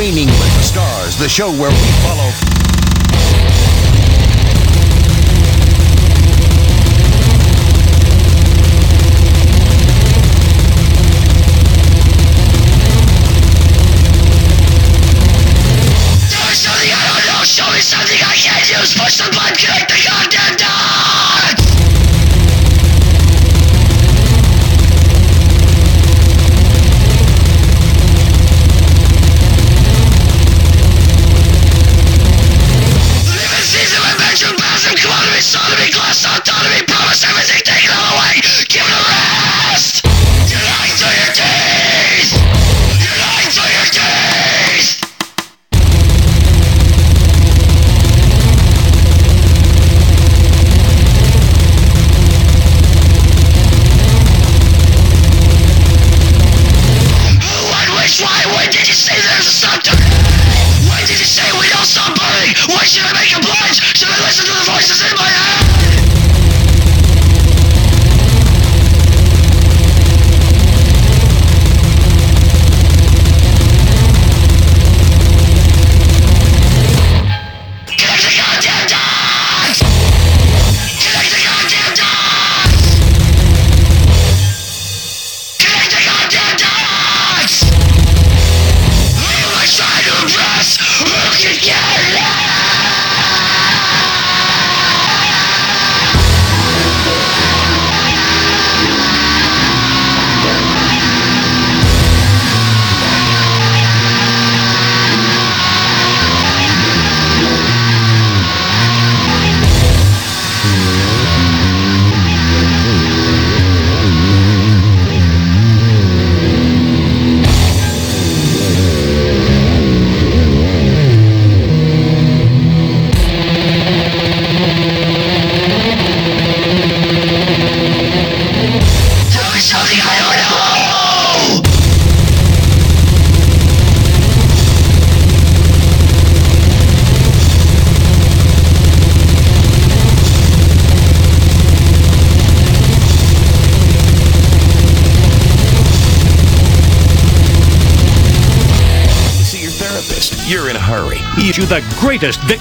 Wayne England. Stars the show where we follow You're in a hurry. You the greatest vic-